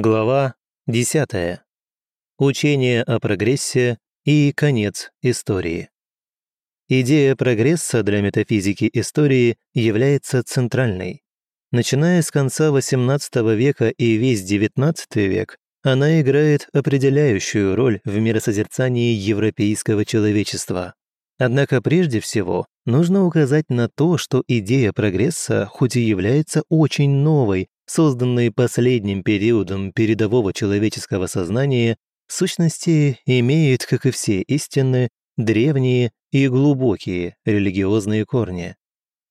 Глава 10. Учение о прогрессе и конец истории. Идея прогресса для метафизики истории является центральной. Начиная с конца XVIII века и весь XIX век, она играет определяющую роль в миросозерцании европейского человечества. Однако прежде всего нужно указать на то, что идея прогресса хоть и является очень новой созданные последним периодом передового человеческого сознания, в сущности имеют, как и все истины, древние и глубокие религиозные корни.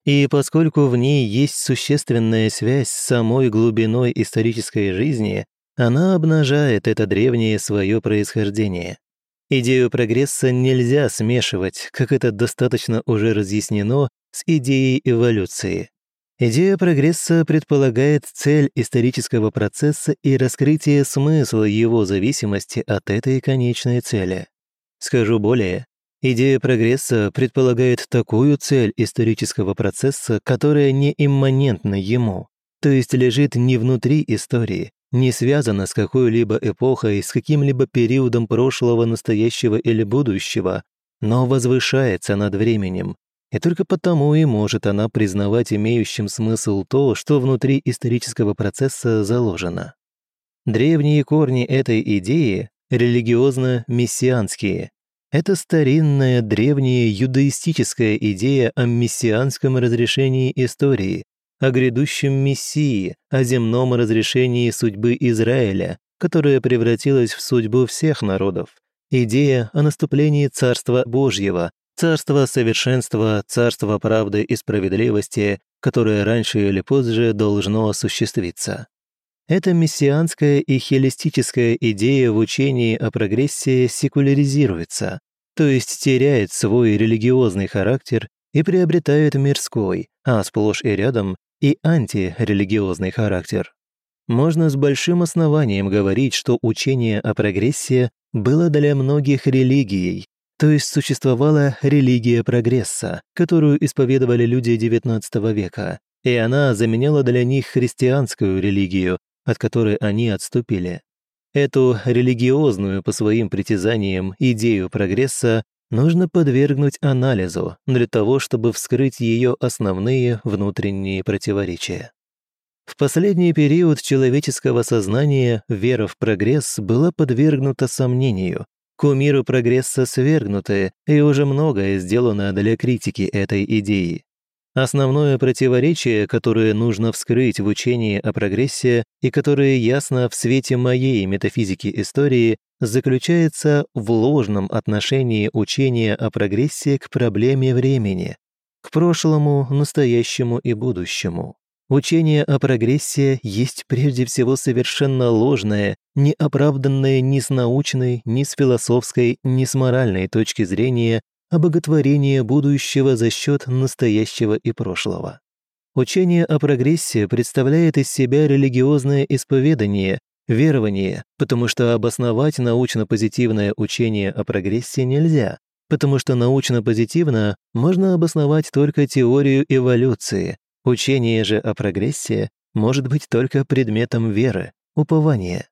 И поскольку в ней есть существенная связь с самой глубиной исторической жизни, она обнажает это древнее свое происхождение. Идею прогресса нельзя смешивать, как это достаточно уже разъяснено, с идеей эволюции. Идея прогресса предполагает цель исторического процесса и раскрытие смысла его зависимости от этой конечной цели. Скажу более, идея прогресса предполагает такую цель исторического процесса, которая не имманентна ему, то есть лежит не внутри истории, не связана с какой-либо эпохой, с каким-либо периодом прошлого, настоящего или будущего, но возвышается над временем, и только потому и может она признавать имеющим смысл то, что внутри исторического процесса заложено. Древние корни этой идеи религиозно-мессианские. Это старинная древняя юдаистическая идея о мессианском разрешении истории, о грядущем Мессии, о земном разрешении судьбы Израиля, которая превратилась в судьбу всех народов, идея о наступлении Царства Божьего, Царство совершенства, царство правды и справедливости, которое раньше или позже должно осуществиться. Эта мессианская и хелестическая идея в учении о прогрессе секуляризируется, то есть теряет свой религиозный характер и приобретает мирской, а сплошь и рядом и антирелигиозный характер. Можно с большим основанием говорить, что учение о прогрессе было для многих религией, то есть существовала религия прогресса, которую исповедовали люди XIX века, и она заменяла для них христианскую религию, от которой они отступили. Эту религиозную по своим притязаниям идею прогресса нужно подвергнуть анализу для того, чтобы вскрыть ее основные внутренние противоречия. В последний период человеческого сознания вера в прогресс была подвергнута сомнению, Кумиры прогресса свергнуты, и уже многое сделано для критики этой идеи. Основное противоречие, которое нужно вскрыть в учении о прогрессе и которое ясно в свете моей метафизики истории, заключается в ложном отношении учения о прогрессе к проблеме времени, к прошлому, настоящему и будущему. Учение о прогрессе есть прежде всего совершенно ложное, не оправданное ни с научной, ни с философской, ни с моральной точки зрения обоготворение будущего за счет настоящего и прошлого. Учение о прогрессе представляет из себя религиозное исповедание, верование, потому что обосновать научно-позитивное учение о прогрессе нельзя, потому что научно-позитивно можно обосновать только теорию эволюции, Учение же о прогрессе может быть только предметом веры, упования.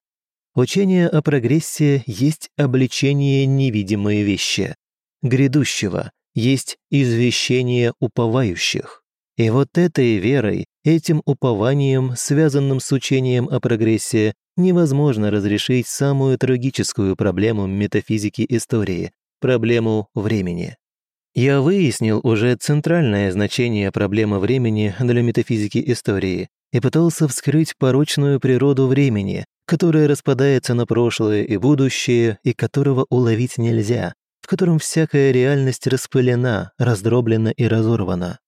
Учение о прогрессе есть обличение невидимой вещи. Грядущего есть извещение уповающих. И вот этой верой, этим упованием, связанным с учением о прогрессе, невозможно разрешить самую трагическую проблему метафизики истории – проблему времени. Я выяснил уже центральное значение проблемы времени для метафизики истории и пытался вскрыть порочную природу времени, которое распадается на прошлое и будущее, и которого уловить нельзя, в котором всякая реальность распылена, раздроблена и разорвана.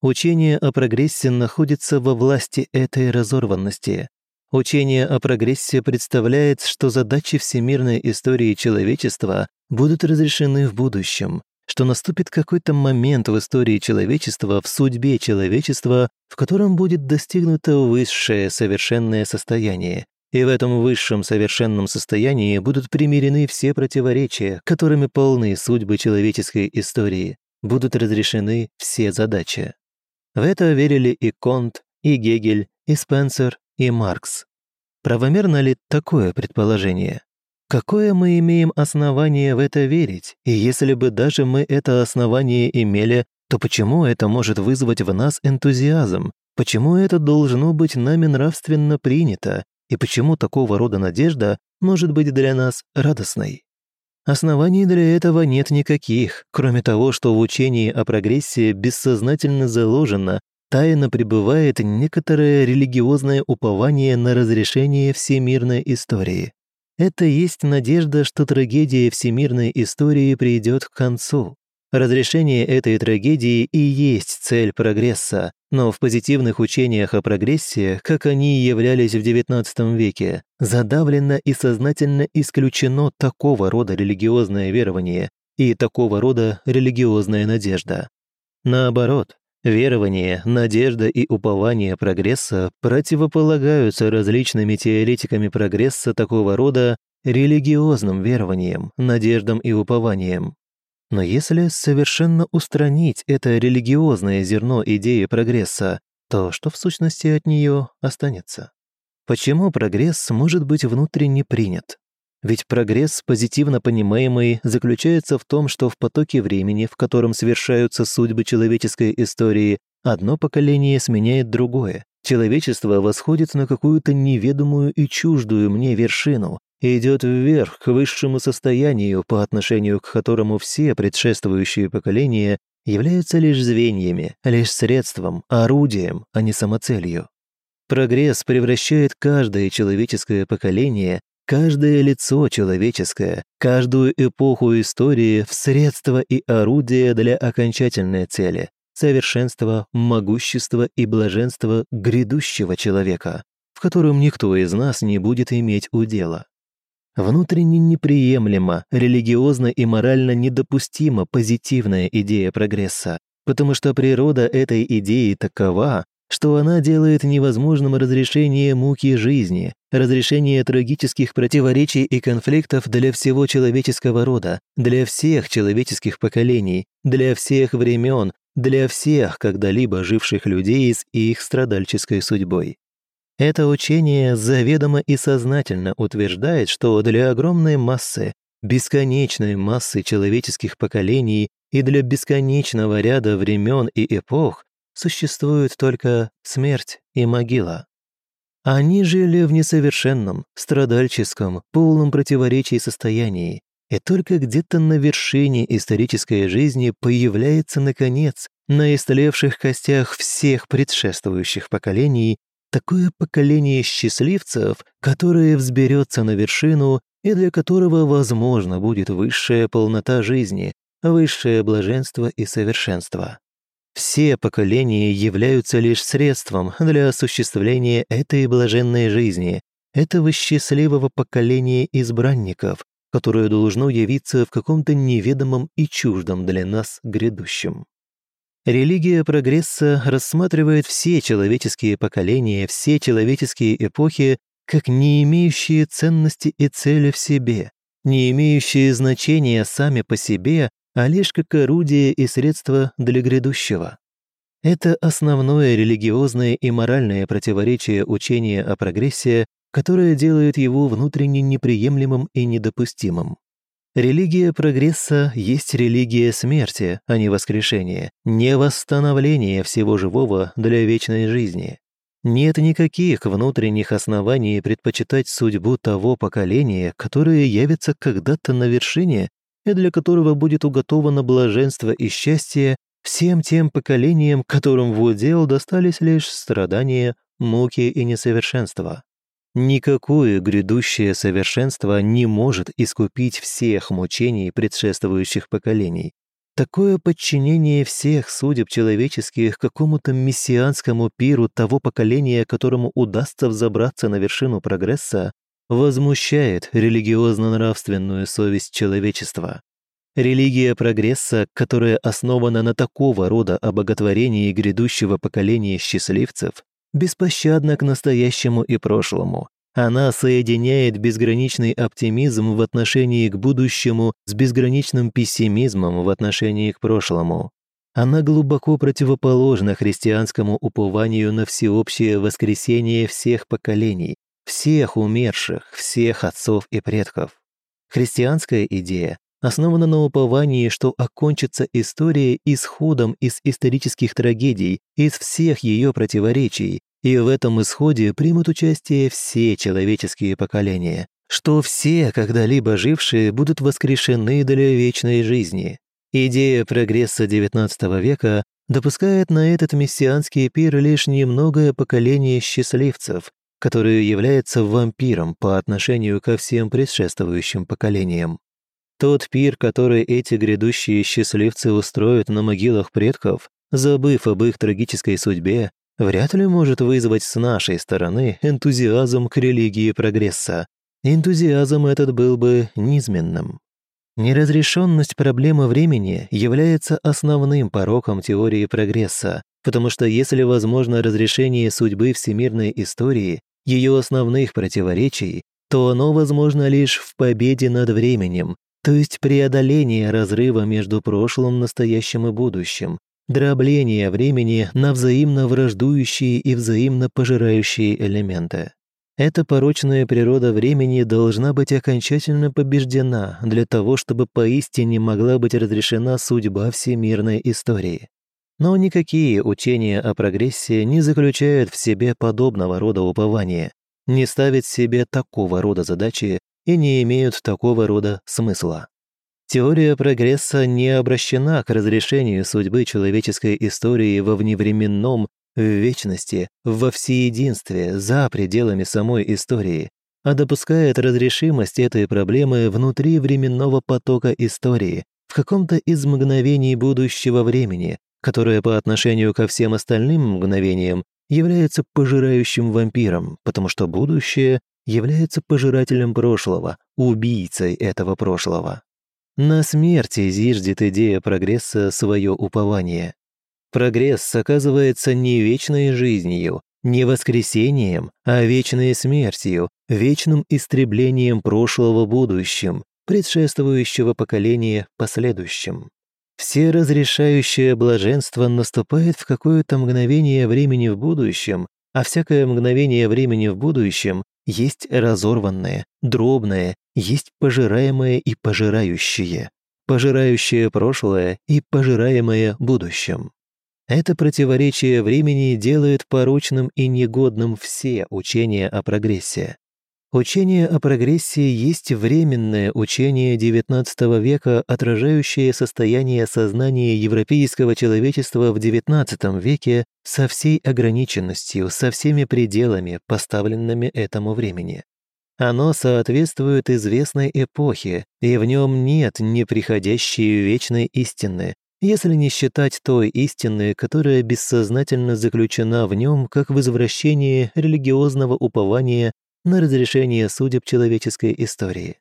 Учение о прогрессе находится во власти этой разорванности. Учение о прогрессе представляет, что задачи всемирной истории человечества будут разрешены в будущем, что наступит какой-то момент в истории человечества, в судьбе человечества, в котором будет достигнуто высшее совершенное состояние. И в этом высшем совершенном состоянии будут примирены все противоречия, которыми полны судьбы человеческой истории, будут разрешены все задачи. В это верили и Конт, и Гегель, и Спенсер, и Маркс. Правомерно ли такое предположение? Какое мы имеем основание в это верить? И если бы даже мы это основание имели, то почему это может вызвать в нас энтузиазм? Почему это должно быть нами нравственно принято? И почему такого рода надежда может быть для нас радостной? Оснований для этого нет никаких, кроме того, что в учении о прогрессии бессознательно заложено, тайно пребывает некоторое религиозное упование на разрешение всемирной истории. Это есть надежда, что трагедия всемирной истории придет к концу. Разрешение этой трагедии и есть цель прогресса, но в позитивных учениях о прогрессе, как они являлись в XIX веке, задавлено и сознательно исключено такого рода религиозное верование и такого рода религиозная надежда. Наоборот, Верование, надежда и упование прогресса противополагаются различными теоретиками прогресса такого рода религиозным верованиям, надеждам и упованиям. Но если совершенно устранить это религиозное зерно идеи прогресса, то что в сущности от нее останется? Почему прогресс может быть внутренне принят? Ведь прогресс, позитивно понимаемый, заключается в том, что в потоке времени, в котором совершаются судьбы человеческой истории, одно поколение сменяет другое. Человечество восходит на какую-то неведомую и чуждую мне вершину, и идет вверх к высшему состоянию, по отношению к которому все предшествующие поколения являются лишь звеньями, лишь средством, орудием, а не самоцелью. Прогресс превращает каждое человеческое поколение каждое лицо человеческое, каждую эпоху истории в средство и орудие для окончательной цели – совершенства, могущества и блаженства грядущего человека, в котором никто из нас не будет иметь удела. Внутренне неприемлема, религиозно и морально недопустима позитивная идея прогресса, потому что природа этой идеи такова, что она делает невозможным разрешение муки жизни, разрешение трагических противоречий и конфликтов для всего человеческого рода, для всех человеческих поколений, для всех времен, для всех когда-либо живших людей с их страдальческой судьбой. Это учение заведомо и сознательно утверждает, что для огромной массы, бесконечной массы человеческих поколений и для бесконечного ряда времен и эпох существует только смерть и могила. Они жили в несовершенном, страдальческом, полном противоречии состоянии, и только где-то на вершине исторической жизни появляется, наконец, на истлевших костях всех предшествующих поколений такое поколение счастливцев, которое взберется на вершину и для которого возможно будет высшая полнота жизни, высшее блаженство и совершенство. Все поколения являются лишь средством для осуществления этой блаженной жизни, этого счастливого поколения избранников, которое должно явиться в каком-то неведомом и чуждом для нас грядущем. Религия прогресса рассматривает все человеческие поколения, все человеческие эпохи как не имеющие ценности и цели в себе, не имеющие значения сами по себе, а лишь как орудие и средство для грядущего. Это основное религиозное и моральное противоречие учения о прогрессе, которое делает его внутренне неприемлемым и недопустимым. Религия прогресса есть религия смерти, а не воскрешения, не восстановления всего живого для вечной жизни. Нет никаких внутренних оснований предпочитать судьбу того поколения, которое явится когда-то на вершине и для которого будет уготовано блаженство и счастье всем тем поколениям, которым в удел достались лишь страдания, муки и несовершенства. Никакое грядущее совершенство не может искупить всех мучений предшествующих поколений. Такое подчинение всех судеб человеческих какому-то мессианскому пиру того поколения, которому удастся взобраться на вершину прогресса, возмущает религиозно-нравственную совесть человечества. Религия прогресса, которая основана на такого рода обоготворении грядущего поколения счастливцев, беспощадна к настоящему и прошлому. Она соединяет безграничный оптимизм в отношении к будущему с безграничным пессимизмом в отношении к прошлому. Она глубоко противоположна христианскому упованию на всеобщее воскресение всех поколений, всех умерших, всех отцов и предков. Христианская идея основана на уповании, что окончится история исходом из исторических трагедий, из всех ее противоречий, и в этом исходе примут участие все человеческие поколения, что все, когда-либо жившие, будут воскрешены для вечной жизни. Идея прогресса XIX века допускает на этот мессианский пир лишь немногое поколение счастливцев, которое является вампиром по отношению ко всем предшествующим поколениям. Тот пир, который эти грядущие счастливцы устроят на могилах предков, забыв об их трагической судьбе, вряд ли может вызвать с нашей стороны энтузиазм к религии прогресса. Энтузиазм этот был бы низменным. Неразрешенность проблемы времени является основным пороком теории прогресса, потому что если возможно разрешение судьбы всемирной истории, ее основных противоречий, то оно возможно лишь в победе над временем, то есть преодоление разрыва между прошлым, настоящим и будущим, дробление времени на взаимно враждующие и взаимно пожирающие элементы. Эта порочная природа времени должна быть окончательно побеждена для того, чтобы поистине могла быть разрешена судьба всемирной истории. Но никакие учения о прогрессе не заключают в себе подобного рода упования, не ставят себе такого рода задачи и не имеют такого рода смысла. Теория прогресса не обращена к разрешению судьбы человеческой истории во вневременном, в вечности, во всеединстве, за пределами самой истории, а допускает разрешимость этой проблемы внутри временного потока истории, в каком-то из мгновений будущего времени, которое по отношению ко всем остальным мгновениям является пожирающим вампиром, потому что будущее является пожирателем прошлого, убийцей этого прошлого. На смерти зиждет идея прогресса свое упование. Прогресс оказывается не вечной жизнью, не воскресением, а вечной смертью, вечным истреблением прошлого будущим, предшествующего поколения последующим. Все разрешающее блаженство наступает в какое-то мгновение времени в будущем, а всякое мгновение времени в будущем есть разорванное, дробное, есть пожираемое и пожирающее, пожирающее прошлое и пожираемое будущем. Это противоречие времени делает порочным и негодным все учения о прогрессе. Учение о прогрессии есть временное учение XIX века, отражающее состояние сознания европейского человечества в XIX веке со всей ограниченностью, со всеми пределами, поставленными этому времени. Оно соответствует известной эпохе, и в нем нет неприходящей вечной истины, если не считать той истины, которая бессознательно заключена в нем как возвращение религиозного упования на разрешение судеб человеческой истории.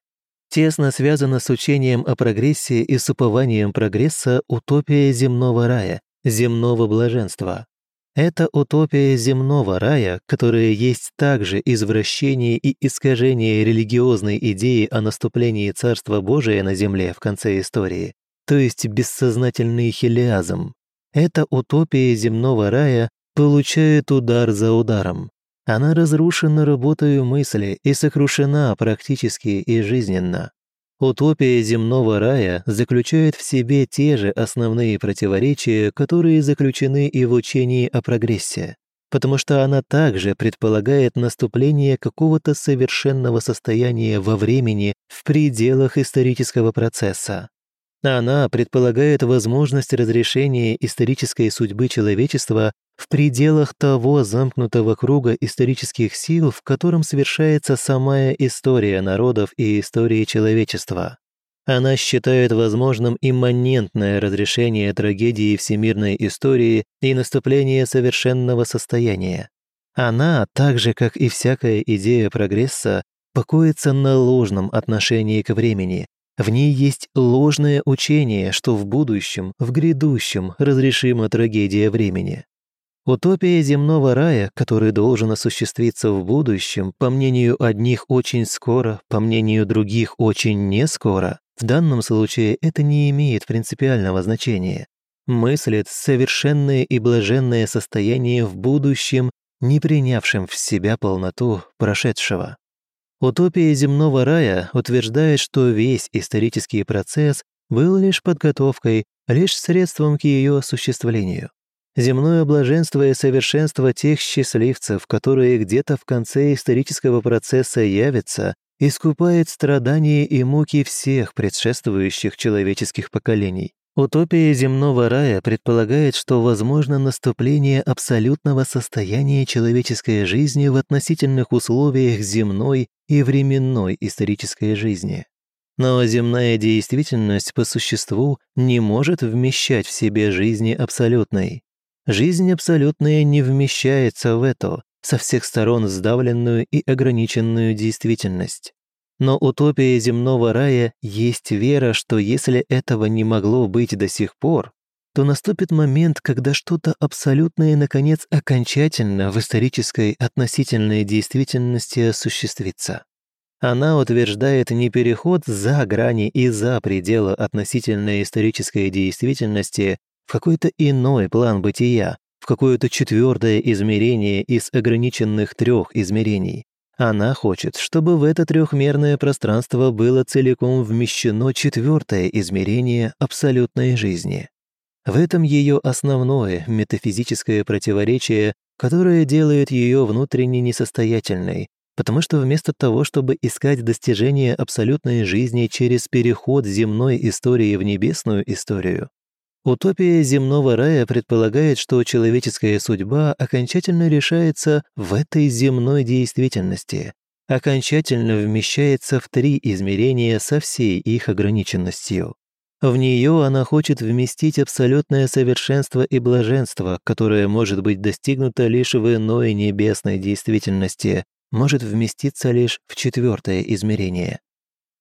Тесно связана с учением о прогрессе и с упованием прогресса утопия земного рая, земного блаженства. Это утопия земного рая, которая есть также извращение и искажение религиозной идеи о наступлении Царства Божия на земле в конце истории, то есть бессознательный хелиазм. Эта утопия земного рая получает удар за ударом. Она разрушена работою мысли и сокрушена практически и жизненно. Утопия земного рая заключает в себе те же основные противоречия, которые заключены и в учении о прогрессе, потому что она также предполагает наступление какого-то совершенного состояния во времени в пределах исторического процесса. Она предполагает возможность разрешения исторической судьбы человечества в пределах того замкнутого круга исторических сил, в котором совершается самая история народов и истории человечества. Она считает возможным имманентное разрешение трагедии всемирной истории и наступление совершенного состояния. Она, так же как и всякая идея прогресса, покоится на ложном отношении к времени, в ней есть ложное учение, что в будущем, в грядущем разрешима трагедия времени. Утопия земного рая, который должен осуществиться в будущем, по мнению одних очень скоро, по мнению других очень не скоро, в данном случае это не имеет принципиального значения. Мыслит совершенное и блаженное состояние в будущем не принявшим в себя полноту прошедшего. Утопия земного рая утверждает, что весь исторический процесс был лишь подготовкой, лишь средством к ее осуществлению. Земное блаженство и совершенство тех счастливцев, которые где-то в конце исторического процесса явятся, искупает страдания и муки всех предшествующих человеческих поколений. Утопия земного рая предполагает, что возможно наступление абсолютного состояния человеческой жизни в относительных условиях земной и временной исторической жизни. Но земная действительность по существу не может вмещать в себе жизни абсолютной. Жизнь абсолютная не вмещается в эту, со всех сторон сдавленную и ограниченную действительность. Но утопия земного рая есть вера, что если этого не могло быть до сих пор, то наступит момент, когда что-то абсолютное, наконец, окончательно в исторической относительной действительности осуществится. Она утверждает не переход за грани и за пределы относительной исторической действительности в какой-то иной план бытия, в какое-то четвертое измерение из ограниченных трех измерений, она хочет, чтобы в это трехмерное пространство было целиком вмещено четвертое измерение абсолютной жизни. В этом ее основное метафизическое противоречие, которое делает ее внутренне несостоятельной, потому что вместо того, чтобы искать достижение абсолютной жизни через переход земной истории в небесную историю, Утопия земного рая предполагает, что человеческая судьба окончательно решается в этой земной действительности, окончательно вмещается в три измерения со всей их ограниченностью. В нее она хочет вместить абсолютное совершенство и блаженство, которое может быть достигнуто лишь в иной небесной действительности, может вместиться лишь в четвертое измерение.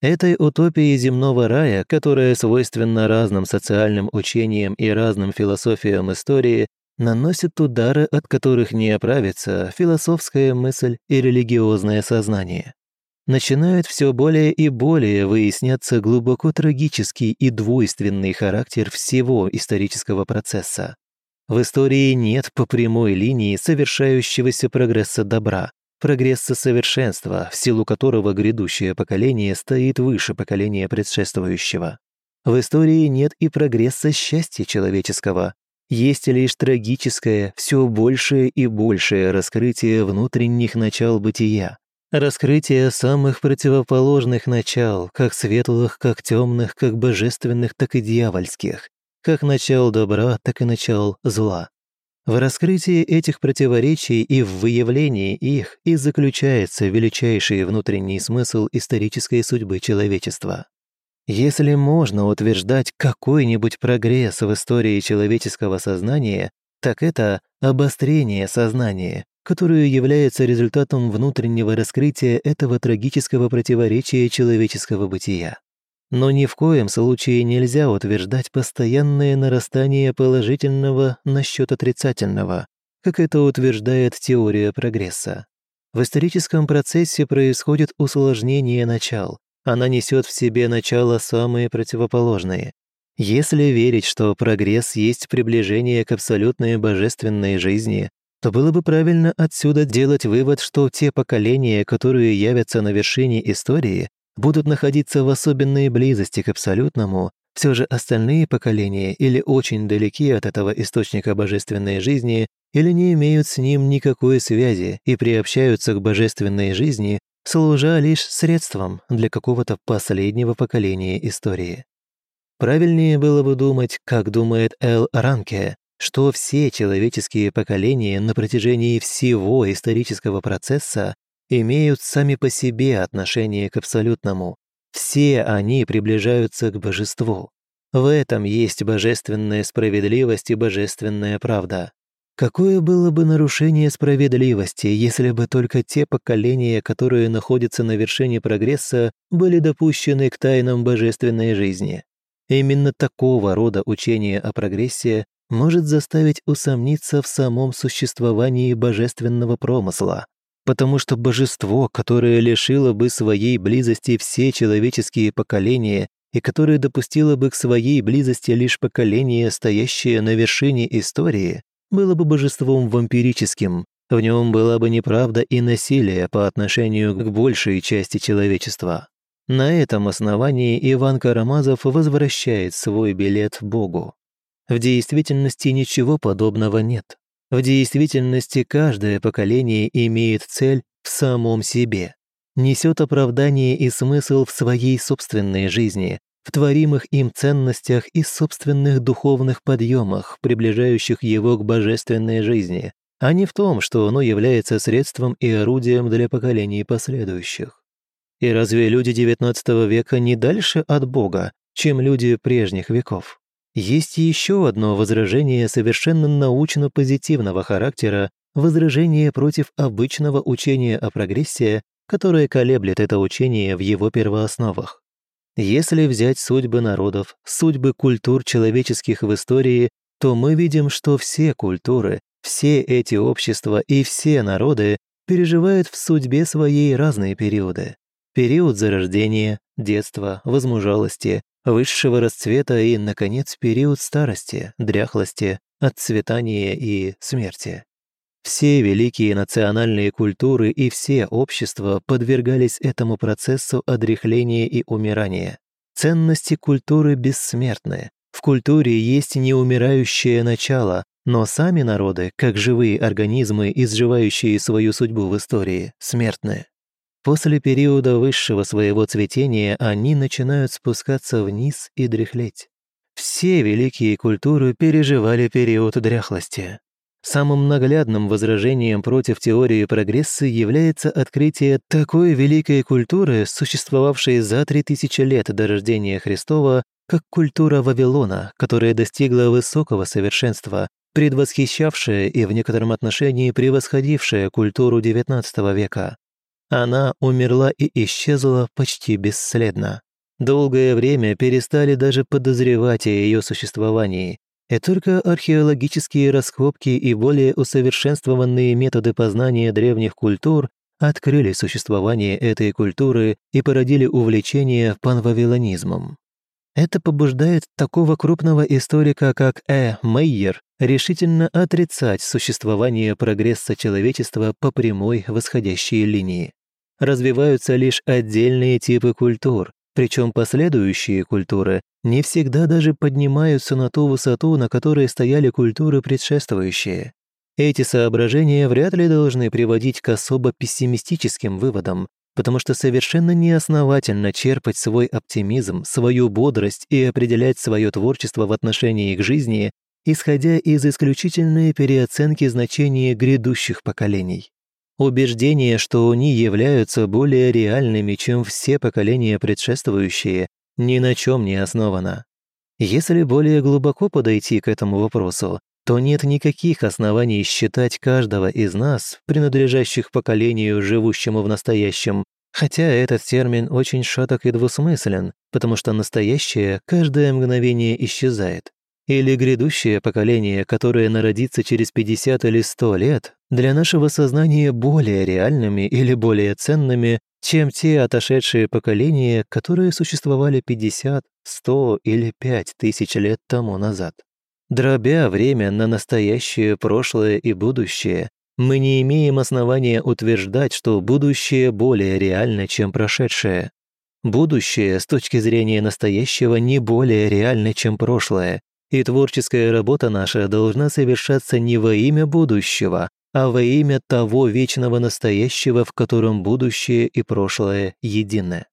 Этой утопии земного рая, которая свойственна разным социальным учениям и разным философиям истории, наносит удары, от которых не оправится философская мысль и религиозное сознание. Начинает все более и более выясняться глубоко трагический и двойственный характер всего исторического процесса. В истории нет по прямой линии совершающегося прогресса добра, прогресса совершенства, в силу которого грядущее поколение стоит выше поколения предшествующего. В истории нет и прогресса счастья человеческого. Есть лишь трагическое, все большее и большее раскрытие внутренних начал бытия. Раскрытие самых противоположных начал, как светлых, как темных, как божественных, так и дьявольских, как начал добра, так и начал зла. В раскрытии этих противоречий и в выявлении их и заключается величайший внутренний смысл исторической судьбы человечества. Если можно утверждать какой-нибудь прогресс в истории человеческого сознания, так это обострение сознания, которое является результатом внутреннего раскрытия этого трагического противоречия человеческого бытия. Но ни в коем случае нельзя утверждать постоянное нарастание положительного насчет отрицательного, как это утверждает теория прогресса. В историческом процессе происходит усложнение начал. Она несет в себе начало самые противоположные. Если верить, что прогресс есть приближение к абсолютной божественной жизни, то было бы правильно отсюда делать вывод, что те поколения, которые явятся на вершине истории, будут находиться в особенной близости к абсолютному, все же остальные поколения или очень далеки от этого источника божественной жизни, или не имеют с ним никакой связи и приобщаются к божественной жизни, служа лишь средством для какого-то последнего поколения истории. Правильнее было бы думать, как думает Эл Ранке, что все человеческие поколения на протяжении всего исторического процесса имеют сами по себе отношение к абсолютному. Все они приближаются к божеству. В этом есть божественная справедливость и божественная правда. Какое было бы нарушение справедливости, если бы только те поколения, которые находятся на вершине прогресса, были допущены к тайнам божественной жизни? Именно такого рода учение о прогрессе может заставить усомниться в самом существовании божественного промысла потому что божество, которое лишило бы своей близости все человеческие поколения и которое допустило бы к своей близости лишь поколение, стоящее на вершине истории, было бы божеством вампирическим, В нем была бы неправда и насилие по отношению к большей части человечества. На этом основании Иван Карамазов возвращает свой билет Богу. В действительности ничего подобного нет. В действительности каждое поколение имеет цель в самом себе, несет оправдание и смысл в своей собственной жизни, в творимых им ценностях и собственных духовных подъемах, приближающих его к божественной жизни, а не в том, что оно является средством и орудием для поколений последующих. И разве люди XIX века не дальше от Бога, чем люди прежних веков? Есть еще одно возражение совершенно научно-позитивного характера, возражение против обычного учения о прогрессии, которое колеблет это учение в его первоосновах. Если взять судьбы народов, судьбы культур человеческих в истории, то мы видим, что все культуры, все эти общества и все народы переживают в судьбе своей разные периоды. Период зарождения, детства, возмужалости, высшего расцвета и, наконец, период старости, дряхлости, отцветания и смерти. Все великие национальные культуры и все общества подвергались этому процессу одряхления и умирания. Ценности культуры бессмертны. В культуре есть неумирающее начало, но сами народы, как живые организмы, изживающие свою судьбу в истории, смертны. После периода высшего своего цветения они начинают спускаться вниз и дряхлеть. Все великие культуры переживали период дряхлости. Самым наглядным возражением против теории прогресса является открытие такой великой культуры, существовавшей за 3000 лет до рождения Христова, как культура Вавилона, которая достигла высокого совершенства, предвосхищавшая и в некотором отношении превосходившая культуру XIX века. Она умерла и исчезла почти бесследно. Долгое время перестали даже подозревать о ее существовании, и только археологические раскопки и более усовершенствованные методы познания древних культур открыли существование этой культуры и породили увлечение панвавилонизмом. Это побуждает такого крупного историка, как Э. Мейер, решительно отрицать существование прогресса человечества по прямой восходящей линии. Развиваются лишь отдельные типы культур, причем последующие культуры не всегда даже поднимаются на ту высоту, на которой стояли культуры предшествующие. Эти соображения вряд ли должны приводить к особо пессимистическим выводам, потому что совершенно неосновательно черпать свой оптимизм, свою бодрость и определять свое творчество в отношении к жизни, исходя из исключительной переоценки значения грядущих поколений. Убеждение, что они являются более реальными, чем все поколения предшествующие, ни на чем не основано. Если более глубоко подойти к этому вопросу, то нет никаких оснований считать каждого из нас, принадлежащих поколению, живущему в настоящем, хотя этот термин очень шаток и двусмыслен, потому что настоящее каждое мгновение исчезает или грядущее поколение, которое народится через 50 или 100 лет, для нашего сознания более реальными или более ценными, чем те отошедшие поколения, которые существовали 50, 100 или 5 тысяч лет тому назад. Дробя время на настоящее, прошлое и будущее, мы не имеем основания утверждать, что будущее более реально, чем прошедшее. Будущее с точки зрения настоящего не более реально, чем прошлое, и творческая работа наша должна совершаться не во имя будущего, а во имя того вечного настоящего, в котором будущее и прошлое едины.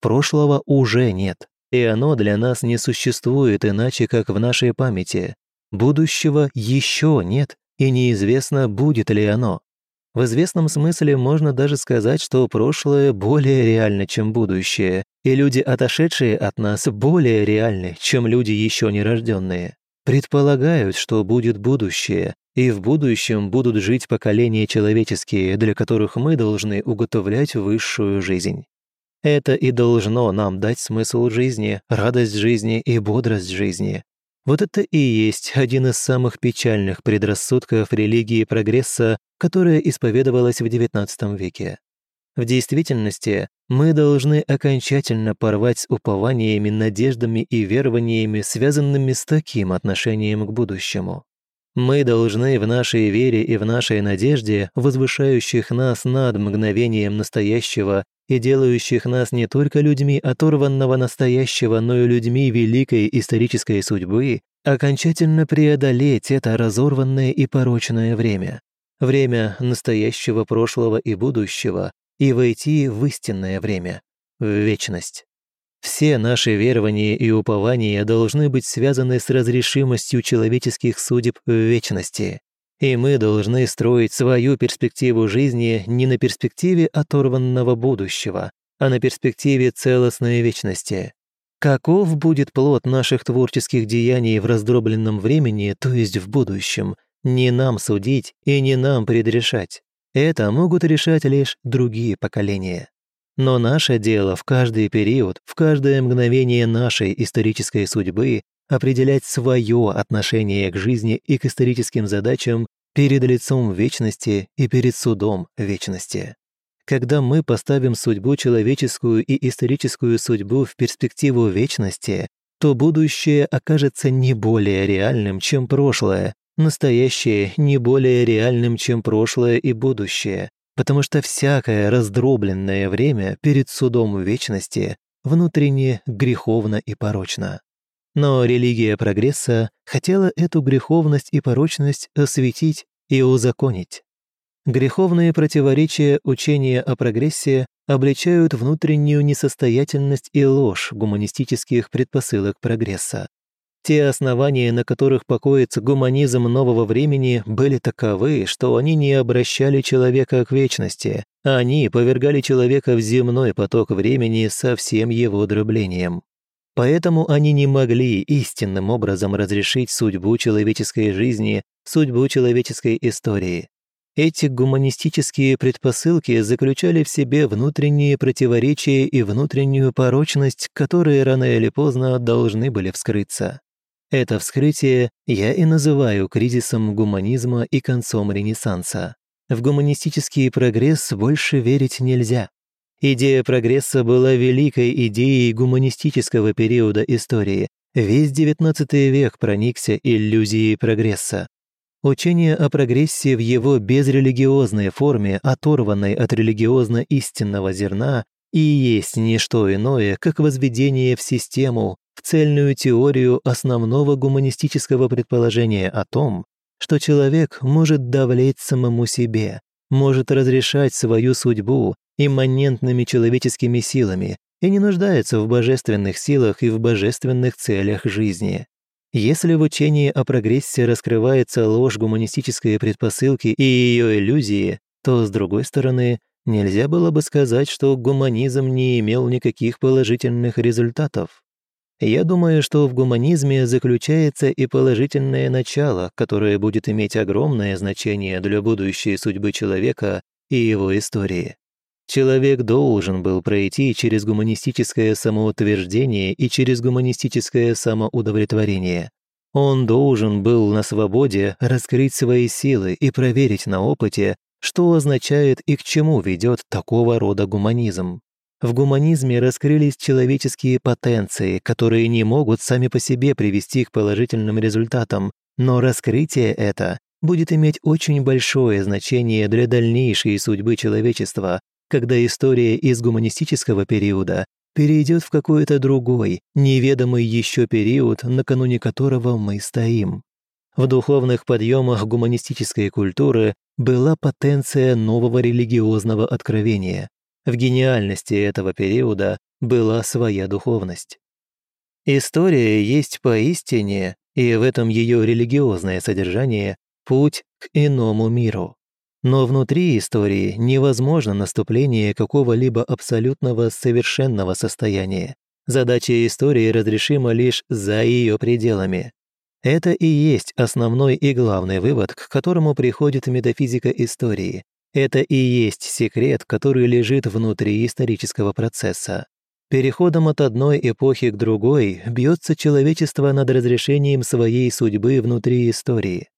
Прошлого уже нет, и оно для нас не существует иначе, как в нашей памяти. Будущего еще нет, и неизвестно, будет ли оно. В известном смысле можно даже сказать, что прошлое более реально, чем будущее, и люди, отошедшие от нас, более реальны, чем люди еще не рожденные. Предполагают, что будет будущее, и в будущем будут жить поколения человеческие, для которых мы должны уготовлять высшую жизнь. Это и должно нам дать смысл жизни, радость жизни и бодрость жизни, вот это и есть один из самых печальных предрассудков религии прогресса, которая исповедовалась в XIX веке. В действительности, мы должны окончательно порвать с упованиями, надеждами и верованиями, связанными с таким отношением к будущему. Мы должны в нашей вере и в нашей надежде, возвышающих нас над мгновением настоящего и делающих нас не только людьми оторванного настоящего, но и людьми великой исторической судьбы, окончательно преодолеть это разорванное и порочное время. Время настоящего, прошлого и будущего, и войти в истинное время, в вечность. Все наши верования и упования должны быть связаны с разрешимостью человеческих судеб в вечности. И мы должны строить свою перспективу жизни не на перспективе оторванного будущего, а на перспективе целостной вечности. Каков будет плод наших творческих деяний в раздробленном времени, то есть в будущем, не нам судить и не нам предрешать. Это могут решать лишь другие поколения. Но наше дело в каждый период, в каждое мгновение нашей исторической судьбы определять свое отношение к жизни и к историческим задачам перед лицом вечности и перед судом вечности. Когда мы поставим судьбу человеческую и историческую судьбу в перспективу вечности, то будущее окажется не более реальным, чем прошлое, настоящее не более реальным, чем прошлое и будущее, потому что всякое раздробленное время перед судом вечности внутренне греховно и порочно. Но религия прогресса хотела эту греховность и порочность осветить и узаконить. Греховные противоречия учения о прогрессе обличают внутреннюю несостоятельность и ложь гуманистических предпосылок прогресса. Те основания, на которых покоится гуманизм нового времени, были таковы, что они не обращали человека к вечности, они повергали человека в земной поток времени со всем его дроблением. Поэтому они не могли истинным образом разрешить судьбу человеческой жизни, судьбу человеческой истории. Эти гуманистические предпосылки заключали в себе внутренние противоречия и внутреннюю порочность, которые рано или поздно должны были вскрыться. Это вскрытие я и называю кризисом гуманизма и концом Ренессанса. В гуманистический прогресс больше верить нельзя. Идея прогресса была великой идеей гуманистического периода истории. Весь XIX век проникся иллюзией прогресса. Учение о прогрессе в его безрелигиозной форме, оторванной от религиозно-истинного зерна, и есть не что иное, как возведение в систему, в цельную теорию основного гуманистического предположения о том, что человек может давлеть самому себе, может разрешать свою судьбу имманентными человеческими силами и не нуждается в божественных силах и в божественных целях жизни. Если в учении о прогрессе раскрывается ложь гуманистической предпосылки и ее иллюзии, то, с другой стороны, нельзя было бы сказать, что гуманизм не имел никаких положительных результатов. Я думаю, что в гуманизме заключается и положительное начало, которое будет иметь огромное значение для будущей судьбы человека и его истории. Человек должен был пройти через гуманистическое самоутверждение и через гуманистическое самоудовлетворение. Он должен был на свободе раскрыть свои силы и проверить на опыте, что означает и к чему ведет такого рода гуманизм. В гуманизме раскрылись человеческие потенции, которые не могут сами по себе привести к положительным результатам, но раскрытие это будет иметь очень большое значение для дальнейшей судьбы человечества, когда история из гуманистического периода перейдет в какой-то другой, неведомый еще период, накануне которого мы стоим. В духовных подъемах гуманистической культуры была потенция нового религиозного откровения, в гениальности этого периода была своя духовность. История есть поистине, и в этом ее религиозное содержание, путь к иному миру. Но внутри истории невозможно наступление какого-либо абсолютного совершенного состояния. Задача истории разрешима лишь за ее пределами. Это и есть основной и главный вывод, к которому приходит метафизика истории, это и есть секрет, который лежит внутри исторического процесса. Переходом от одной эпохи к другой бьется человечество над разрешением своей судьбы внутри истории.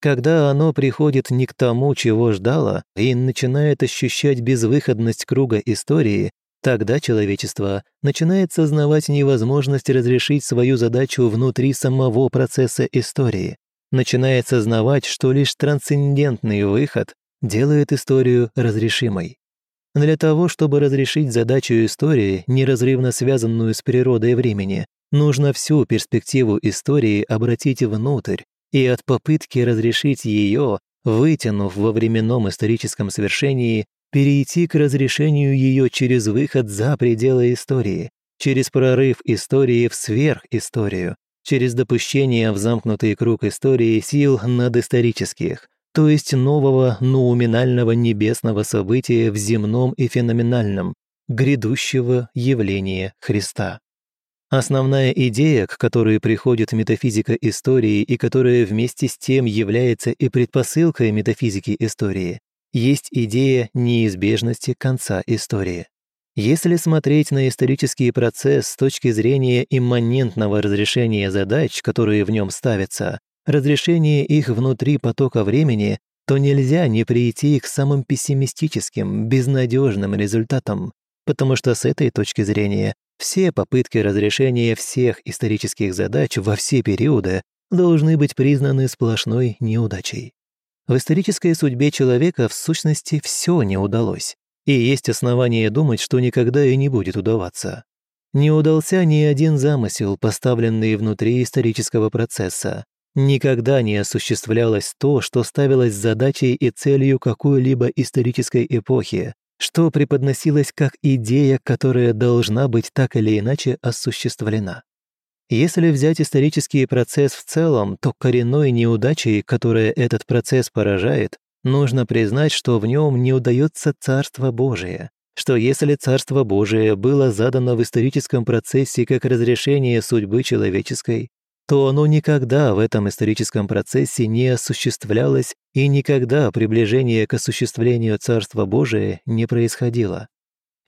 Когда оно приходит не к тому, чего ждало, и начинает ощущать безвыходность круга истории, тогда человечество начинает сознавать невозможность разрешить свою задачу внутри самого процесса истории. начинает сознавать, что лишь трансцендентный выход делает историю разрешимой. Для того, чтобы разрешить задачу истории, неразрывно связанную с природой времени, нужно всю перспективу истории обратить внутрь и от попытки разрешить ее, вытянув во временном историческом свершении, перейти к разрешению ее через выход за пределы истории, через прорыв истории в сверхисторию, через допущение в замкнутый круг истории сил надисторических, то есть нового ноуминального небесного события в земном и феноменальном, грядущего явления Христа. Основная идея, к которой приходит метафизика истории и которая вместе с тем является и предпосылкой метафизики истории, есть идея неизбежности конца истории. Если смотреть на исторический процесс с точки зрения имманентного разрешения задач, которые в нем ставятся, разрешения их внутри потока времени, то нельзя не прийти к самым пессимистическим, безнадежным результатам, потому что с этой точки зрения все попытки разрешения всех исторических задач во все периоды должны быть признаны сплошной неудачей. В исторической судьбе человека в сущности все не удалось, и есть основания думать, что никогда и не будет удаваться. Не удался ни один замысел, поставленный внутри исторического процесса. Никогда не осуществлялось то, что ставилось задачей и целью какой-либо исторической эпохи, что преподносилось как идея, которая должна быть так или иначе осуществлена. Если взять исторический процесс в целом, то коренной неудачей, которая этот процесс поражает, нужно признать, что в нем не удается Царство Божие, что если Царство Божие было задано в историческом процессе как разрешение судьбы человеческой, то оно никогда в этом историческом процессе не осуществлялось и никогда приближение к осуществлению Царства Божия не происходило.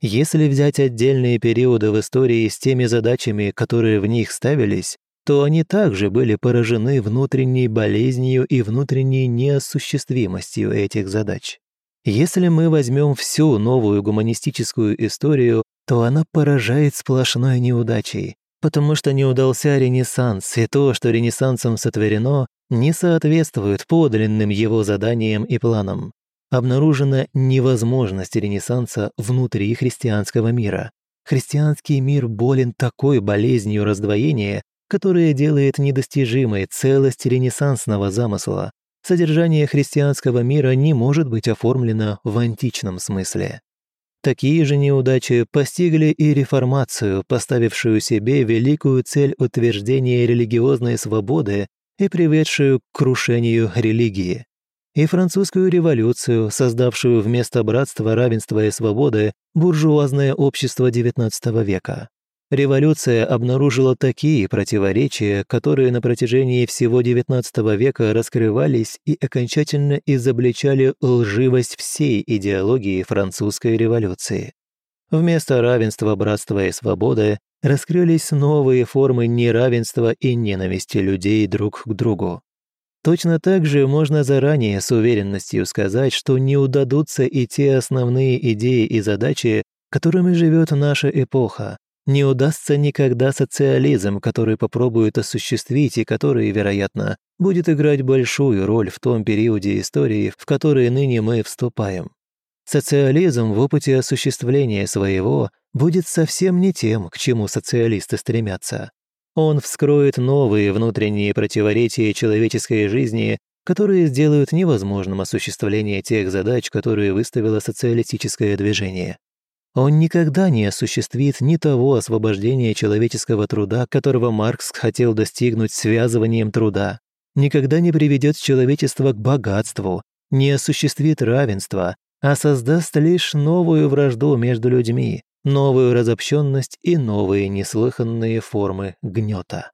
Если взять отдельные периоды в истории с теми задачами, которые в них ставились, то они также были поражены внутренней болезнью и внутренней неосуществимостью этих задач. Если мы возьмем всю новую гуманистическую историю, то она поражает сплошной неудачей, потому что не удался Ренессанс, и то, что Ренессансом сотворено, не соответствует подлинным его заданиям и планам обнаружена невозможность Ренессанса внутри христианского мира. Христианский мир болен такой болезнью раздвоения, которая делает недостижимой целость ренессансного замысла. Содержание христианского мира не может быть оформлено в античном смысле. Такие же неудачи постигли и реформацию, поставившую себе великую цель утверждения религиозной свободы и приведшую к крушению религии и французскую революцию, создавшую вместо братства, равенства и свободы буржуазное общество XIX века. Революция обнаружила такие противоречия, которые на протяжении всего XIX века раскрывались и окончательно изобличали лживость всей идеологии французской революции. Вместо равенства, братства и свободы раскрылись новые формы неравенства и ненависти людей друг к другу. Точно так же можно заранее с уверенностью сказать, что не удадутся и те основные идеи и задачи, которыми живет наша эпоха. Не удастся никогда социализм, который попробуют осуществить и который, вероятно, будет играть большую роль в том периоде истории, в который ныне мы вступаем. Социализм в опыте осуществления своего будет совсем не тем, к чему социалисты стремятся. Он вскроет новые внутренние противоречия человеческой жизни, которые сделают невозможным осуществление тех задач, которые выставило социалистическое движение. Он никогда не осуществит ни того освобождения человеческого труда, которого Маркс хотел достигнуть связыванием труда, никогда не приведет человечество к богатству, не осуществит равенства, а создаст лишь новую вражду между людьми, новую разобщенность и новые неслыханные формы гнета.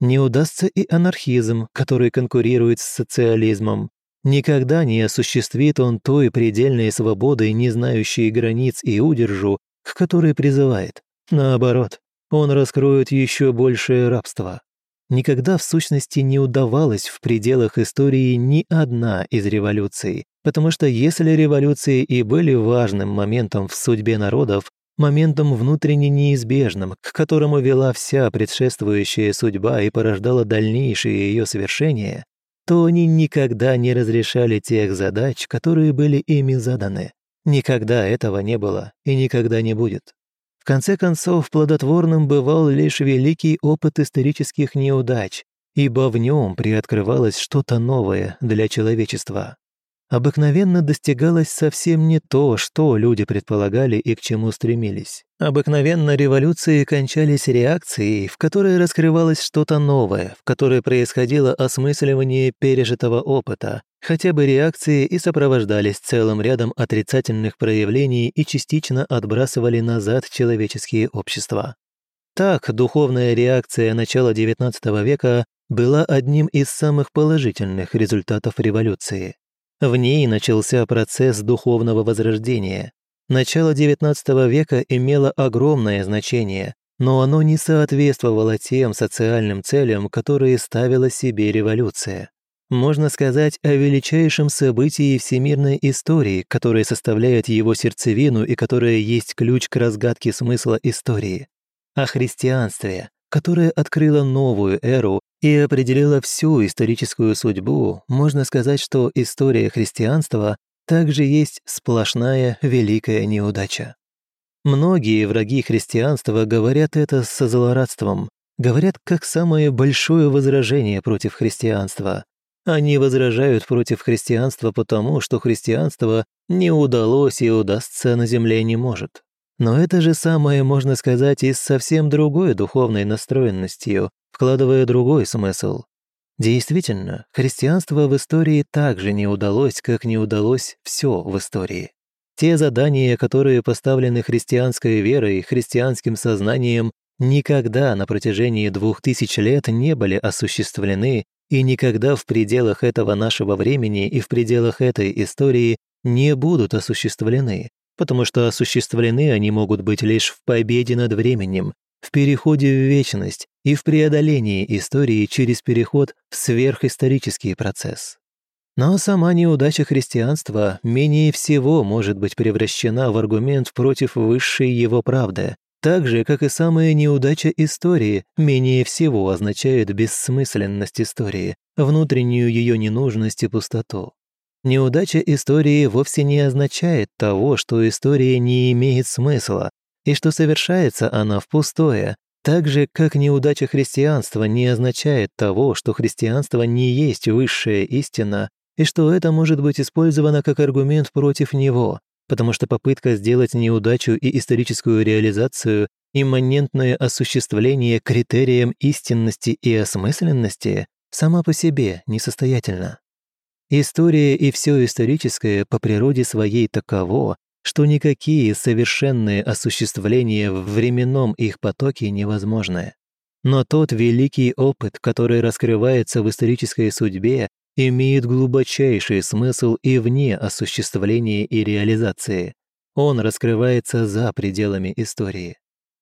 Не удастся и анархизм, который конкурирует с социализмом. Никогда не осуществит он той предельной свободы, не знающей границ и удержу, к которой призывает. Наоборот, он раскроет еще большее рабство. Никогда в сущности не удавалось в пределах истории ни одна из революций, потому что если революции и были важным моментом в судьбе народов, моментом внутренне неизбежным, к которому вела вся предшествующая судьба и порождала дальнейшие ее совершения, то они никогда не разрешали тех задач, которые были ими заданы. Никогда этого не было и никогда не будет. В конце концов, плодотворным бывал лишь великий опыт исторических неудач, ибо в нем приоткрывалось что-то новое для человечества обыкновенно достигалось совсем не то, что люди предполагали и к чему стремились. Обыкновенно революции кончались реакцией, в которой раскрывалось что-то новое, в которой происходило осмысливание пережитого опыта, хотя бы реакции и сопровождались целым рядом отрицательных проявлений и частично отбрасывали назад человеческие общества. Так, духовная реакция начала XIX века была одним из самых положительных результатов революции. В ней начался процесс духовного возрождения. Начало XIX века имело огромное значение, но оно не соответствовало тем социальным целям, которые ставила себе революция. Можно сказать о величайшем событии всемирной истории, которое составляет его сердцевину и которое есть ключ к разгадке смысла истории. О христианстве, которое открыло новую эру и определила всю историческую судьбу, можно сказать, что история христианства также есть сплошная великая неудача. Многие враги христианства говорят это со злорадством, говорят как самое большое возражение против христианства. Они возражают против христианства потому, что христианство не удалось и удастся на земле не может. Но это же самое можно сказать и с совсем другой духовной настроенностью, вкладывая другой смысл. Действительно, христианство в истории также не удалось, как не удалось все в истории. Те задания, которые поставлены христианской верой, христианским сознанием, никогда на протяжении двух тысяч лет не были осуществлены и никогда в пределах этого нашего времени и в пределах этой истории не будут осуществлены, потому что осуществлены они могут быть лишь в победе над временем, в переходе в вечность и в преодолении истории через переход в сверхисторический процесс. Но сама неудача христианства менее всего может быть превращена в аргумент против высшей его правды, так же, как и самая неудача истории менее всего означает бессмысленность истории, внутреннюю ее ненужность и пустоту. Неудача истории вовсе не означает того, что история не имеет смысла, и что совершается она в пустое, так же, как неудача христианства не означает того, что христианство не есть высшая истина, и что это может быть использовано как аргумент против него, потому что попытка сделать неудачу и историческую реализацию имманентное осуществление критерием истинности и осмысленности сама по себе несостоятельна. История и все историческое по природе своей таково, что никакие совершенные осуществления в временном их потоке невозможны. Но тот великий опыт, который раскрывается в исторической судьбе, имеет глубочайший смысл и вне осуществления и реализации. Он раскрывается за пределами истории.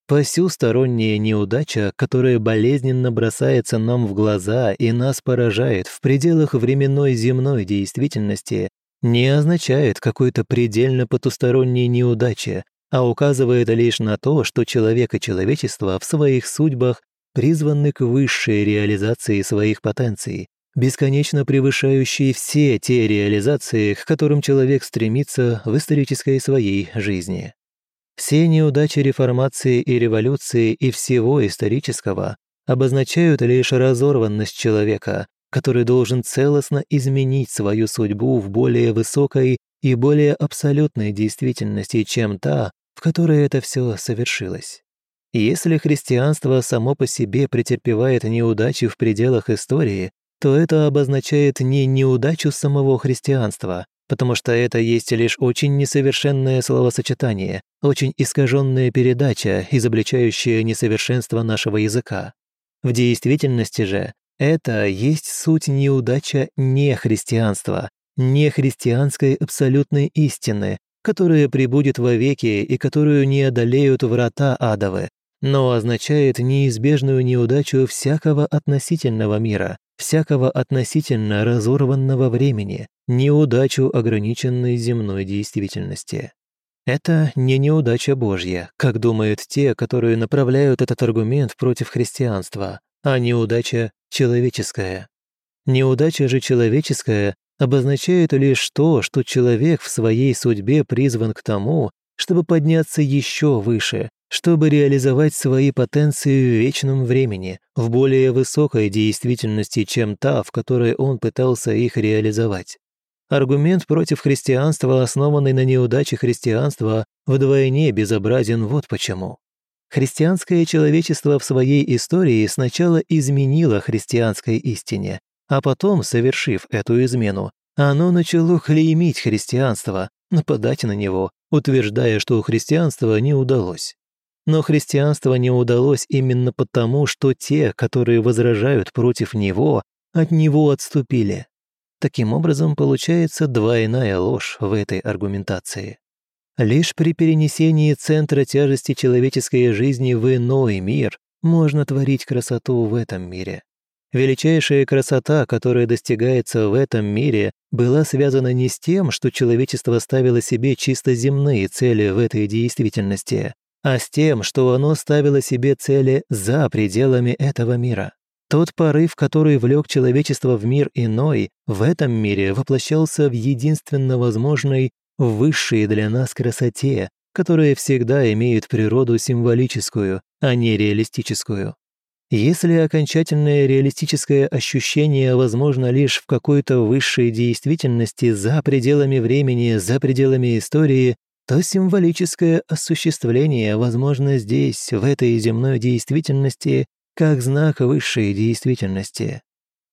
Посюсторонняя неудача, которая болезненно бросается нам в глаза и нас поражает в пределах временной земной действительности, не означает какой-то предельно потусторонней неудачи, а указывает лишь на то, что человек и человечество в своих судьбах призваны к высшей реализации своих потенций, бесконечно превышающей все те реализации, к которым человек стремится в исторической своей жизни. Все неудачи реформации и революции и всего исторического обозначают лишь разорванность человека, который должен целостно изменить свою судьбу в более высокой и более абсолютной действительности, чем та, в которой это все совершилось. Если христианство само по себе претерпевает неудачи в пределах истории, то это обозначает не неудачу самого христианства, потому что это есть лишь очень несовершенное словосочетание, очень искаженная передача, изобличающая несовершенство нашего языка. В действительности же это есть суть неудача не христианства, не христианской абсолютной истины, которая прибудет вовеки и которую не одолеют врата адовы, но означает неизбежную неудачу всякого относительного мира, всякого относительно разорванного времени, неудачу ограниченной земной действительности. Это не неудача Божья, как думают те, которые направляют этот аргумент против христианства, а неудача человеческая. Неудача же человеческая обозначает лишь то, что человек в своей судьбе призван к тому, чтобы подняться еще выше, чтобы реализовать свои потенции в вечном времени, в более высокой действительности, чем та, в которой он пытался их реализовать. Аргумент против христианства, основанный на неудаче христианства, вдвойне безобразен вот почему. Христианское человечество в своей истории сначала изменило христианской истине, а потом, совершив эту измену, оно начало клеймить христианство, нападать на него, утверждая, что христианство не удалось. Но христианство не удалось именно потому, что те, которые возражают против него, от него отступили. Таким образом, получается двойная ложь в этой аргументации. Лишь при перенесении центра тяжести человеческой жизни в иной мир можно творить красоту в этом мире. Величайшая красота, которая достигается в этом мире, была связана не с тем, что человечество ставило себе чисто земные цели в этой действительности, а с тем, что оно ставило себе цели за пределами этого мира. Тот порыв, который влек человечество в мир иной, в этом мире воплощался в единственно возможной, высшей для нас красоте, которая всегда имеет природу символическую, а не реалистическую. Если окончательное реалистическое ощущение возможно лишь в какой-то высшей действительности за пределами времени, за пределами истории, то символическое осуществление возможно здесь, в этой земной действительности, как знак высшей действительности.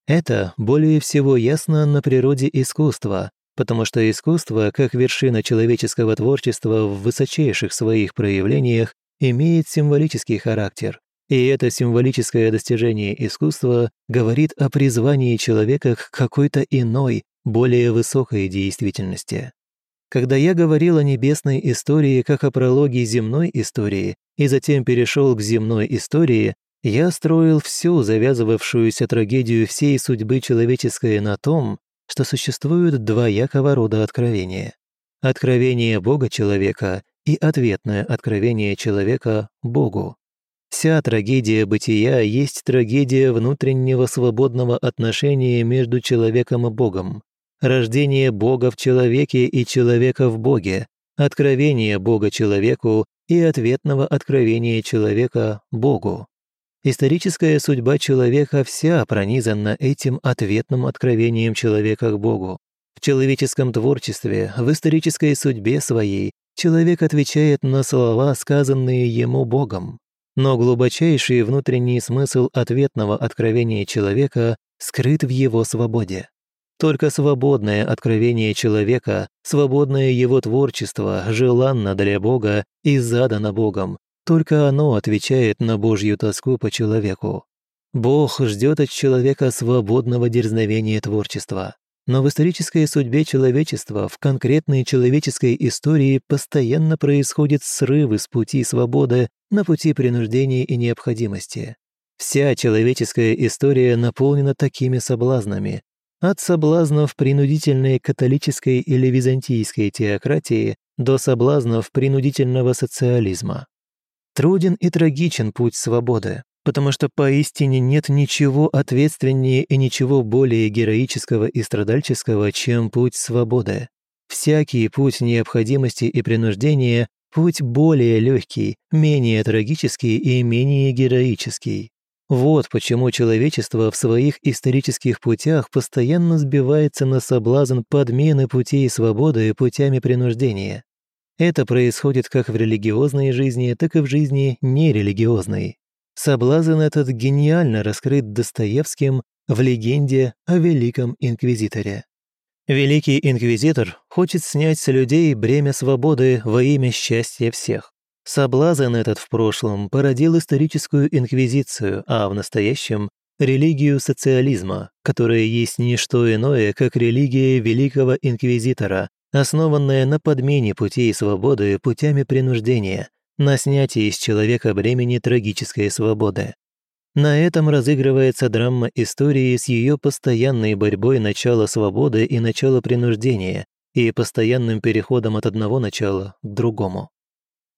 Это более всего ясно на природе искусства, потому что искусство, как вершина человеческого творчества в высочайших своих проявлениях, имеет символический характер, и это символическое достижение искусства говорит о призвании человека к какой-то иной, более высокой действительности. Когда я говорил о небесной истории как о прологе земной истории и затем перешел к земной истории, я строил всю завязывавшуюся трагедию всей судьбы человеческой на том, что существуют двоякого рода откровения. Откровение Бога человека и ответное откровение человека Богу. Вся трагедия бытия есть трагедия внутреннего свободного отношения между человеком и Богом. Рождение Бога в человеке и человека в Боге, откровение Бога человеку и ответного откровения человека Богу. Историческая судьба человека вся пронизана этим ответным откровением человека к Богу. В человеческом творчестве, в исторической судьбе своей, человек отвечает на слова, сказанные ему Богом. Но глубочайший внутренний смысл ответного откровения человека скрыт в его свободе. Только свободное откровение человека, свободное его творчество желанно для Бога и задано Богом. Только оно отвечает на Божью тоску по человеку. Бог ждет от человека свободного дерзновения творчества. Но в исторической судьбе человечества, в конкретной человеческой истории постоянно происходят срывы с пути свободы на пути принуждения и необходимости. Вся человеческая история наполнена такими соблазнами. От соблазнов принудительной католической или византийской теократии до соблазнов принудительного социализма. Труден и трагичен путь свободы, потому что поистине нет ничего ответственнее и ничего более героического и страдальческого, чем путь свободы. Всякий путь необходимости и принуждения – путь более легкий, менее трагический и менее героический. Вот почему человечество в своих исторических путях постоянно сбивается на соблазн подмены путей свободы путями принуждения. Это происходит как в религиозной жизни, так и в жизни нерелигиозной. Соблазн этот гениально раскрыт Достоевским в легенде о Великом Инквизиторе. Великий Инквизитор хочет снять с людей бремя свободы во имя счастья всех. Соблазн этот в прошлом породил историческую инквизицию, а в настоящем – религию социализма, которая есть не что иное, как религия Великого Инквизитора, основанная на подмене путей свободы путями принуждения, на снятии из человека бремени трагической свободы. На этом разыгрывается драма истории с ее постоянной борьбой начала свободы и начала принуждения и постоянным переходом от одного начала к другому.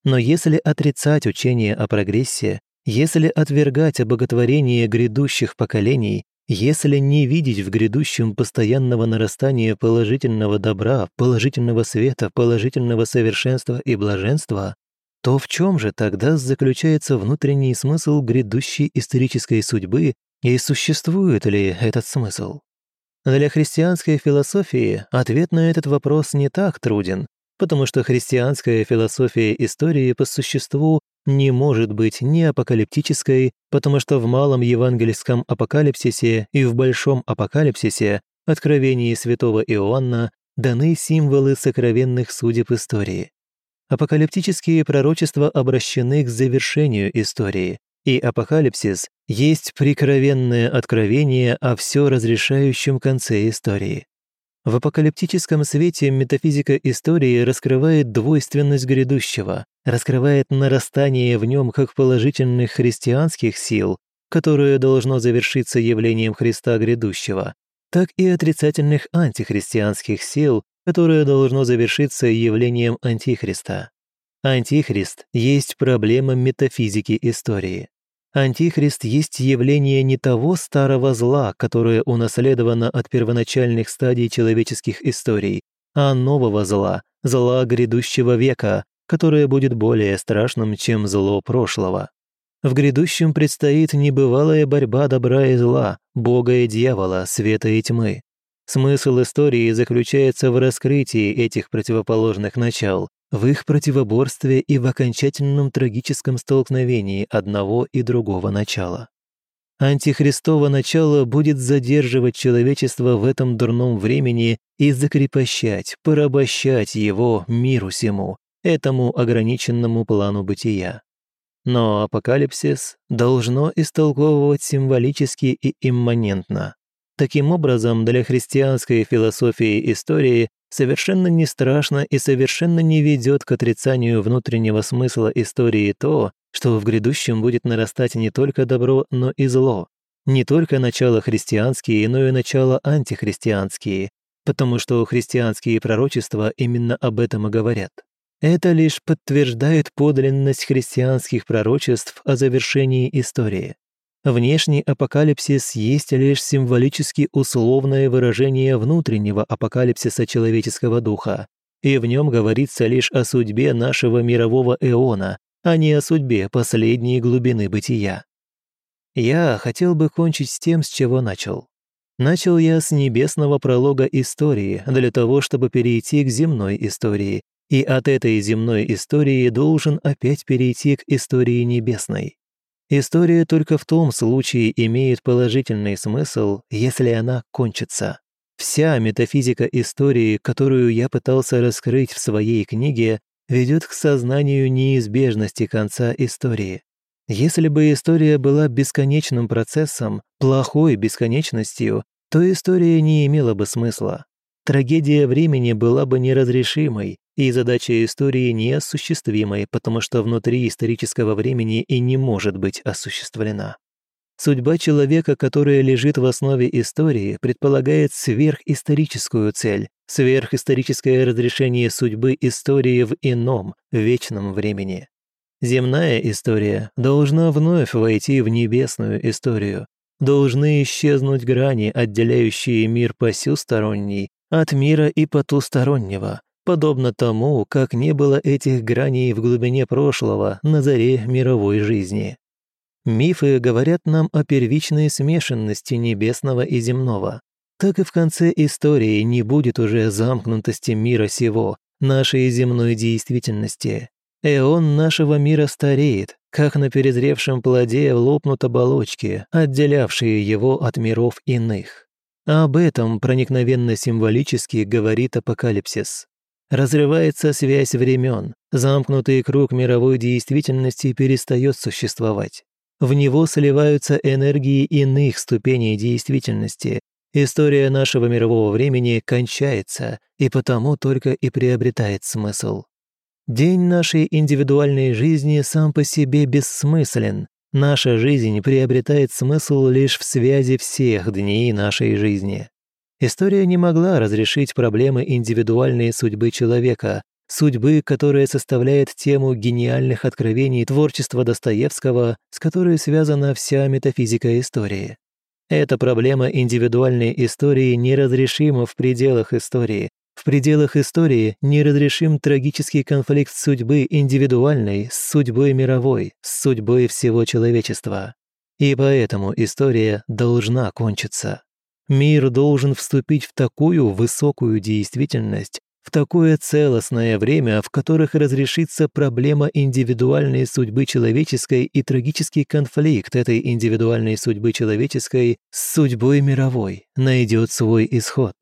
Но если отрицать учение о прогрессе, если отвергать обоготворение грядущих поколений, Если не видеть в грядущем постоянного нарастания положительного добра, положительного света, положительного совершенства и блаженства, то в чем же тогда заключается внутренний смысл грядущей исторической судьбы и существует ли этот смысл? Для христианской философии ответ на этот вопрос не так труден, потому что христианская философия истории по существу не может быть ни апокалиптической, потому что в малом евангельском апокалипсисе и в большом апокалипсисе, откровении святого Иоанна, даны символы сокровенных судеб истории. Апокалиптические пророчества обращены к завершению истории, и апокалипсис есть прикровенное откровение о все разрешающем конце истории. В апокалиптическом свете метафизика истории раскрывает двойственность грядущего, раскрывает нарастание в нем как положительных христианских сил, которое должно завершиться явлением Христа грядущего, так и отрицательных антихристианских сил, которое должно завершиться явлением Антихриста. Антихрист есть проблема метафизики истории. Антихрист есть явление не того старого зла, которое унаследовано от первоначальных стадий человеческих историй, а нового зла, зла грядущего века, которое будет более страшным, чем зло прошлого. В грядущем предстоит небывалая борьба добра и зла, Бога и дьявола, света и тьмы. Смысл истории заключается в раскрытии этих противоположных начал, в их противоборстве и в окончательном трагическом столкновении одного и другого начала. Антихристово начало будет задерживать человечество в этом дурном времени и закрепощать, порабощать его миру сему, этому ограниченному плану бытия. Но апокалипсис должно истолковывать символически и имманентно. Таким образом, для христианской философии истории совершенно не страшно и совершенно не ведет к отрицанию внутреннего смысла истории то, что в грядущем будет нарастать не только добро, но и зло. Не только начало христианские, но и начало антихристианские, потому что христианские пророчества именно об этом и говорят. Это лишь подтверждает подлинность христианских пророчеств о завершении истории. Внешний апокалипсис есть лишь символически условное выражение внутреннего апокалипсиса человеческого духа, и в нем говорится лишь о судьбе нашего мирового эона, а не о судьбе последней глубины бытия. Я хотел бы кончить с тем, с чего начал. Начал я с небесного пролога истории для того, чтобы перейти к земной истории, и от этой земной истории должен опять перейти к истории небесной. История только в том случае имеет положительный смысл, если она кончится. Вся метафизика истории, которую я пытался раскрыть в своей книге, ведет к сознанию неизбежности конца истории. Если бы история была бесконечным процессом, плохой бесконечностью, то история не имела бы смысла. Трагедия времени была бы неразрешимой, и задача истории неосуществимой, потому что внутри исторического времени и не может быть осуществлена. Судьба человека, которая лежит в основе истории, предполагает сверхисторическую цель, сверхисторическое разрешение судьбы истории в ином, вечном времени. Земная история должна вновь войти в небесную историю. Должны исчезнуть грани, отделяющие мир посюсторонний от мира и потустороннего, подобно тому, как не было этих граней в глубине прошлого на заре мировой жизни. Мифы говорят нам о первичной смешанности небесного и земного. Так и в конце истории не будет уже замкнутости мира сего, нашей земной действительности. Эон нашего мира стареет, как на перезревшем плоде лопнут оболочки, отделявшие его от миров иных. Об этом проникновенно символически говорит апокалипсис. Разрывается связь времен, замкнутый круг мировой действительности перестает существовать. В него сливаются энергии иных ступеней действительности. История нашего мирового времени кончается и потому только и приобретает смысл. День нашей индивидуальной жизни сам по себе бессмыслен. Наша жизнь приобретает смысл лишь в связи всех дней нашей жизни. История не могла разрешить проблемы индивидуальной судьбы человека, судьбы, которая составляет тему гениальных откровений творчества Достоевского, с которой связана вся метафизика истории. Эта проблема индивидуальной истории неразрешима в пределах истории. В пределах истории неразрешим трагический конфликт судьбы индивидуальной с судьбой мировой, с судьбой всего человечества. И поэтому история должна кончиться. Мир должен вступить в такую высокую действительность, в такое целостное время, в которых разрешится проблема индивидуальной судьбы человеческой и трагический конфликт этой индивидуальной судьбы человеческой с судьбой мировой найдет свой исход.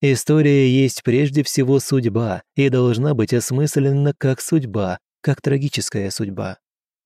История есть прежде всего судьба и должна быть осмыслена как судьба, как трагическая судьба.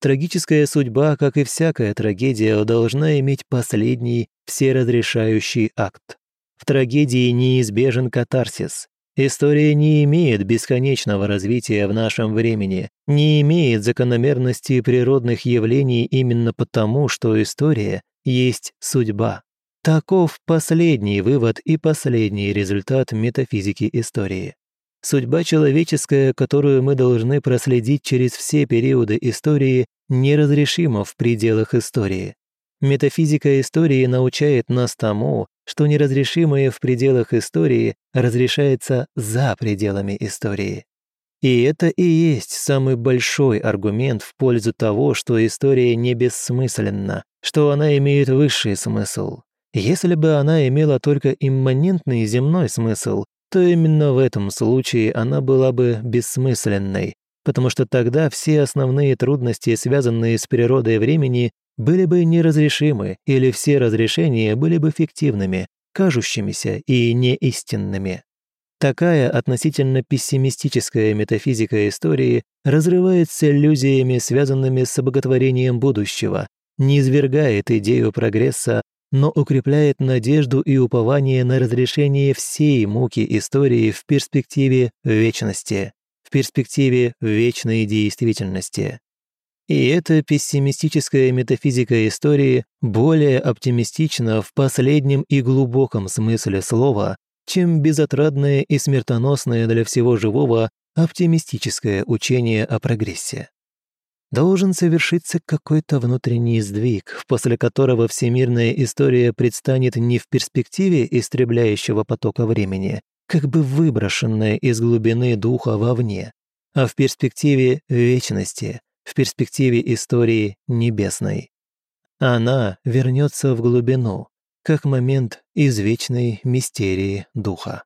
Трагическая судьба, как и всякая трагедия, должна иметь последний, всеразрешающий акт. В трагедии неизбежен катарсис, История не имеет бесконечного развития в нашем времени, не имеет закономерности природных явлений именно потому, что история есть судьба. Таков последний вывод и последний результат метафизики истории. Судьба человеческая, которую мы должны проследить через все периоды истории, неразрешима в пределах истории. Метафизика истории научает нас тому, что неразрешимое в пределах истории разрешается за пределами истории. И это и есть самый большой аргумент в пользу того, что история не бессмысленна, что она имеет высший смысл. Если бы она имела только имманентный земной смысл, то именно в этом случае она была бы бессмысленной, потому что тогда все основные трудности, связанные с природой времени, были бы неразрешимы или все разрешения были бы фиктивными, кажущимися и неистинными. Такая относительно пессимистическая метафизика истории разрывается с иллюзиями, связанными с обоготворением будущего, не извергает идею прогресса, но укрепляет надежду и упование на разрешение всей муки истории в перспективе вечности, в перспективе вечной действительности. И эта пессимистическая метафизика истории более оптимистична в последнем и глубоком смысле слова, чем безотрадное и смертоносное для всего живого оптимистическое учение о прогрессе. Должен совершиться какой-то внутренний сдвиг, после которого всемирная история предстанет не в перспективе истребляющего потока времени, как бы выброшенная из глубины духа вовне, а в перспективе вечности, в перспективе истории небесной. Она вернется в глубину, как момент извечной мистерии духа.